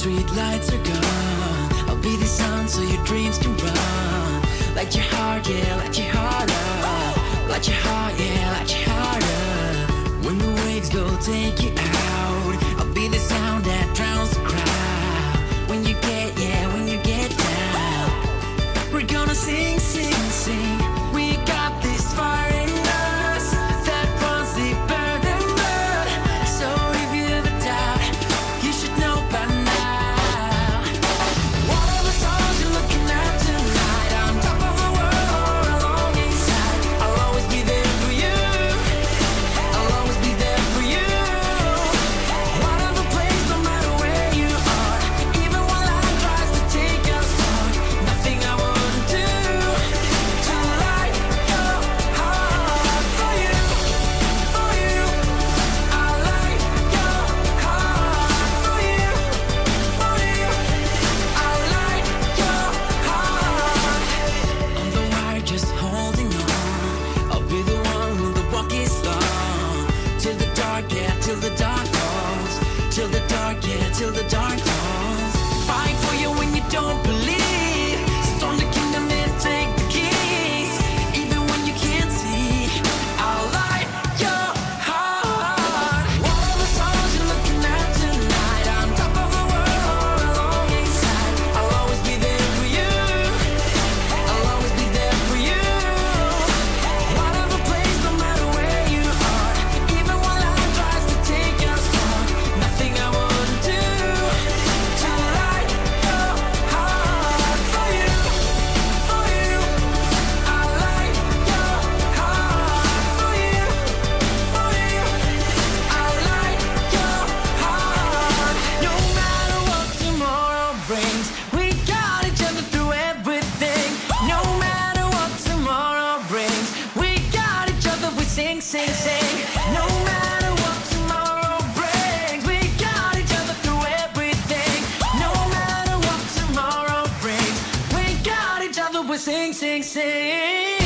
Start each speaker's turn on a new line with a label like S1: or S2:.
S1: Street lights are gone. I'll be the sun so your dreams can run. Like your heart, yeah, like your heart up. Like your heart, yeah, like your heart up. When the waves go take you out, I'll be the sound that drowns. we sing, sing, sing.